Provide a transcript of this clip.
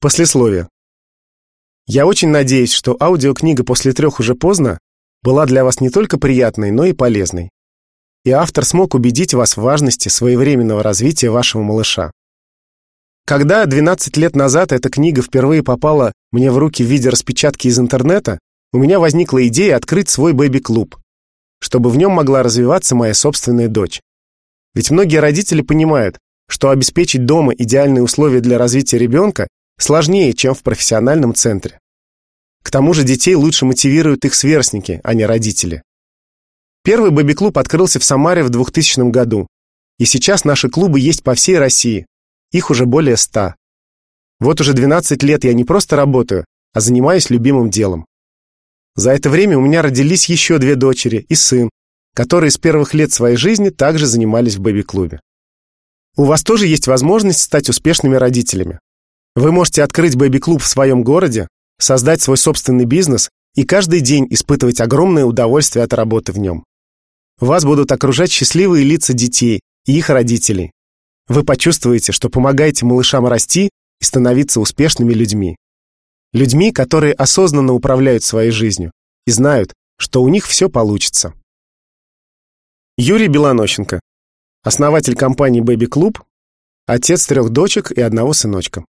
Послесловие. Я очень надеюсь, что аудиокнига «После трех уже поздно» была для вас не только приятной, но и полезной. И автор смог убедить вас в важности своевременного развития вашего малыша. Когда 12 лет назад эта книга впервые попала мне в руки в виде распечатки из интернета, у меня возникла идея открыть свой бэби-клуб, чтобы в нем могла развиваться моя собственная дочь. Ведь многие родители понимают, что обеспечить дома идеальные условия для развития ребенка сложнее, чем в профессиональном центре. К тому же детей лучше мотивируют их сверстники, а не родители. Первый бэби-клуб открылся в Самаре в 2000 году, и сейчас наши клубы есть по всей России. Их уже более ста. Вот уже 12 лет я не просто работаю, а занимаюсь любимым делом. За это время у меня родились еще две дочери и сын, которые с первых лет своей жизни также занимались в бэби-клубе. У вас тоже есть возможность стать успешными родителями. Вы можете открыть бэби-клуб в своем городе, создать свой собственный бизнес и каждый день испытывать огромное удовольствие от работы в нем. Вас будут окружать счастливые лица детей и их родителей. Вы почувствуете, что помогаете малышам расти и становиться успешными людьми. Людьми, которые осознанно управляют своей жизнью и знают, что у них все получится. Юрий Белонощенко, основатель компании Club, отец трех дочек и одного сыночка.